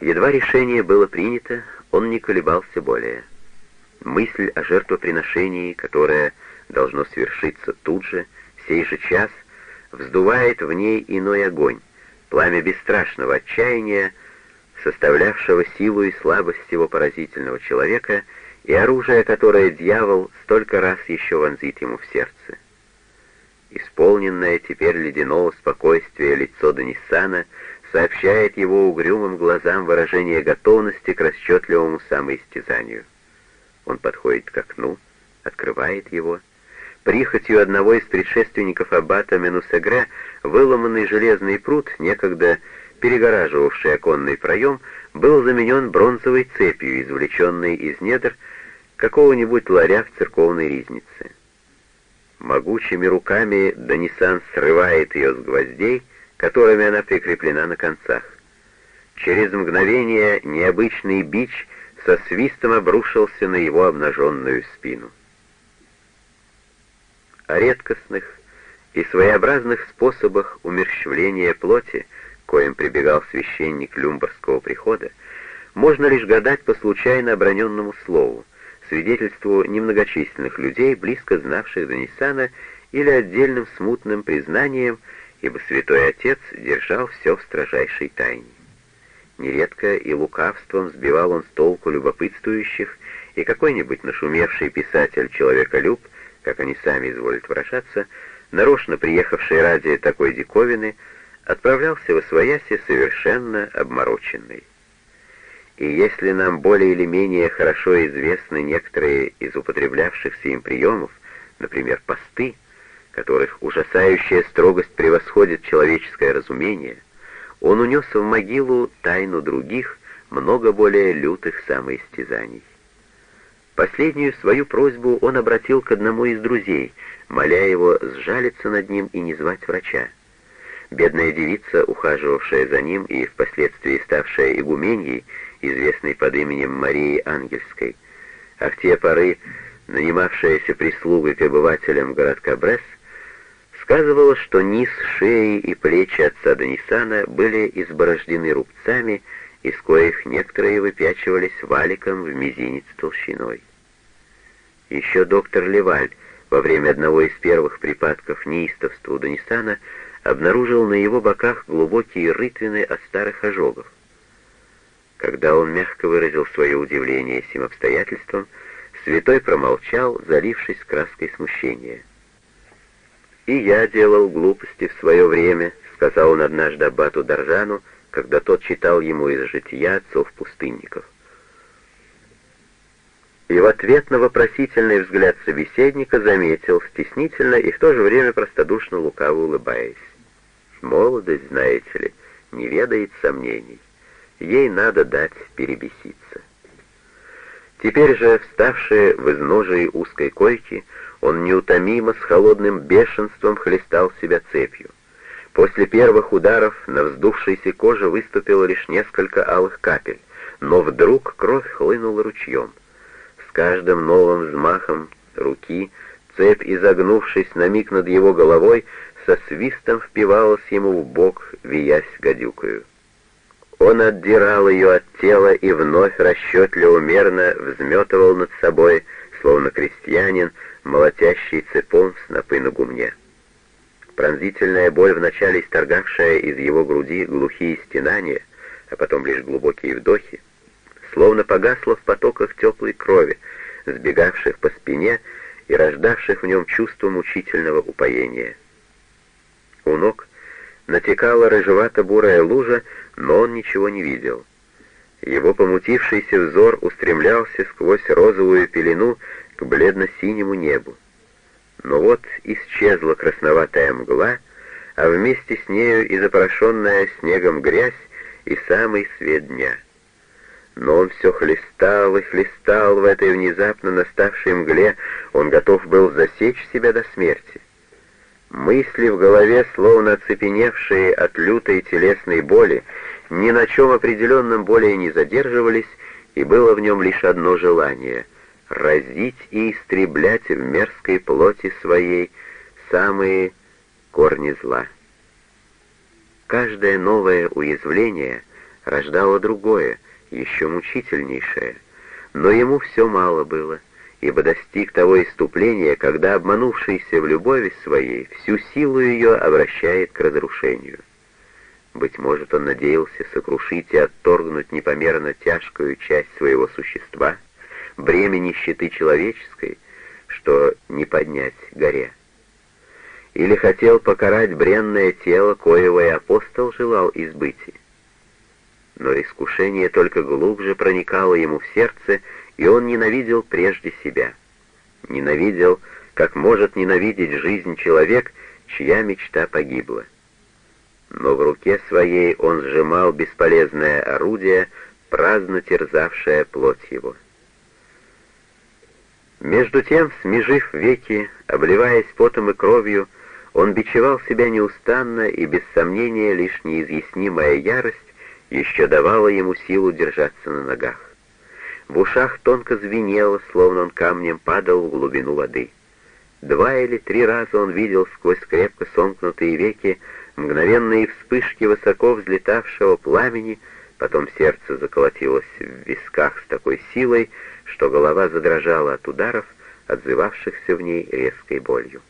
Едва решение было принято, он не колебался более. Мысль о жертвоприношении, которое должно свершиться тут же, сей же час, вздувает в ней иной огонь, пламя бесстрашного отчаяния, составлявшего силу и слабость его поразительного человека, и оружие, которое дьявол столько раз еще вонзит ему в сердце. Исполненное теперь ледяного спокойствия лицо Данисана сообщает его угрюмым глазам выражение готовности к расчетливому самоистязанию. Он подходит к окну, открывает его. Прихотью одного из предшественников аббата Менусегре выломанный железный пруд, некогда перегораживавший оконный проем, был заменен бронзовой цепью, извлеченной из недр какого-нибудь ларя в церковной ризнице. Могучими руками Данисан срывает ее с гвоздей, которыми она прикреплена на концах. Через мгновение необычный бич со свистом обрушился на его обнаженную спину. О редкостных и своеобразных способах умерщвления плоти, коим прибегал священник Люмбарского прихода, можно лишь гадать по случайно оброненному слову, свидетельству немногочисленных людей, близко знавших Данисана, или отдельным смутным признанием, ибо святой отец держал все в строжайшей тайне. Нередко и лукавством сбивал он с толку любопытствующих, и какой-нибудь нашумевший писатель-человеколюб, как они сами изволят выражаться, нарочно приехавший ради такой диковины, отправлялся в Освояси совершенно обмороченный. И если нам более или менее хорошо известны некоторые из употреблявшихся им приемов, например, посты, которых ужасающая строгость превосходит человеческое разумение, он унес в могилу тайну других, много более лютых самоистязаний. Последнюю свою просьбу он обратил к одному из друзей, моля его сжалиться над ним и не звать врача. Бедная девица, ухаживавшая за ним и впоследствии ставшая игуменьей, известной под именем Марии Ангельской, а в те поры нанимавшаяся прислугой к обывателям городка Бресс, сказывала, что низ шеи и плечи отца Данисана были изборождены рубцами, из коих некоторые выпячивались валиком в мизинец толщиной. Еще доктор Леваль во время одного из первых припадков неистовства у Данисана обнаружил на его боках глубокие рытвины от старых ожогов. Когда он мягко выразил свое удивление сим обстоятельством, святой промолчал, залившись краской смущения. «И я делал глупости в свое время», — сказал он однажды аббату Доржану, когда тот читал ему из жития отцов-пустынников. И в ответ на вопросительный взгляд собеседника заметил, стеснительно и в то же время простодушно лукаво улыбаясь. «Молодость, знаете ли, не ведает сомнений» ей надо дать перебеситься. Теперь же, вставший в изножии узкой койки, он неутомимо с холодным бешенством хлестал себя цепью. После первых ударов на вздувшейся коже выступило лишь несколько алых капель, но вдруг кровь хлынула ручьем. С каждым новым взмахом руки цепь, изогнувшись на миг над его головой, со свистом впивалась ему в бок, виясь гадюкою. Он отдирал ее от тела и вновь расчетливо мерно взметывал над собой, словно крестьянин, молотящий цепом снопы на гумне. Пронзительная боль, вначале исторгавшая из его груди глухие стенания, а потом лишь глубокие вдохи, словно погасла в потоках теплой крови, сбегавших по спине и рождавших в нем чувство мучительного упоения. У ног натекала рыжевато-бурая лужа, но он ничего не видел. Его помутившийся взор устремлялся сквозь розовую пелену к бледно-синему небу. Но вот исчезла красноватая мгла, а вместе с нею и запорошенная снегом грязь, и самый свет дня. Но он все хлестал и хлестал в этой внезапно наставшей мгле, он готов был засечь себя до смерти. Мысли в голове, словно оцепеневшие от лютой телесной боли, ни на чем определенном более не задерживались, и было в нем лишь одно желание — разить и истреблять в мерзкой плоти своей самые корни зла. Каждое новое уязвление рождало другое, еще мучительнейшее. Но ему все мало было, ибо достиг того иступления, когда обманувшийся в любови своей всю силу ее обращает к разрушению. Быть может, он надеялся сокрушить и отторгнуть непомерно тяжкую часть своего существа, бремя нищеты человеческой, что не поднять горе. Или хотел покарать бренное тело, коего и апостол желал избыть. Но искушение только глубже проникало ему в сердце, и он ненавидел прежде себя. Ненавидел, как может ненавидеть жизнь человек, чья мечта погибла но в руке своей он сжимал бесполезное орудие, праздно терзавшее плоть его. Между тем, смежив веки, обливаясь потом и кровью, он бичевал себя неустанно, и без сомнения лишь неизъяснимая ярость еще давала ему силу держаться на ногах. В ушах тонко звенело, словно он камнем падал в глубину воды. Два или три раза он видел сквозь крепко сомкнутые веки мгновенные вспышки высоко взлетавшего пламени, потом сердце заколотилось в висках с такой силой, что голова задрожала от ударов, отзывавшихся в ней резкой болью.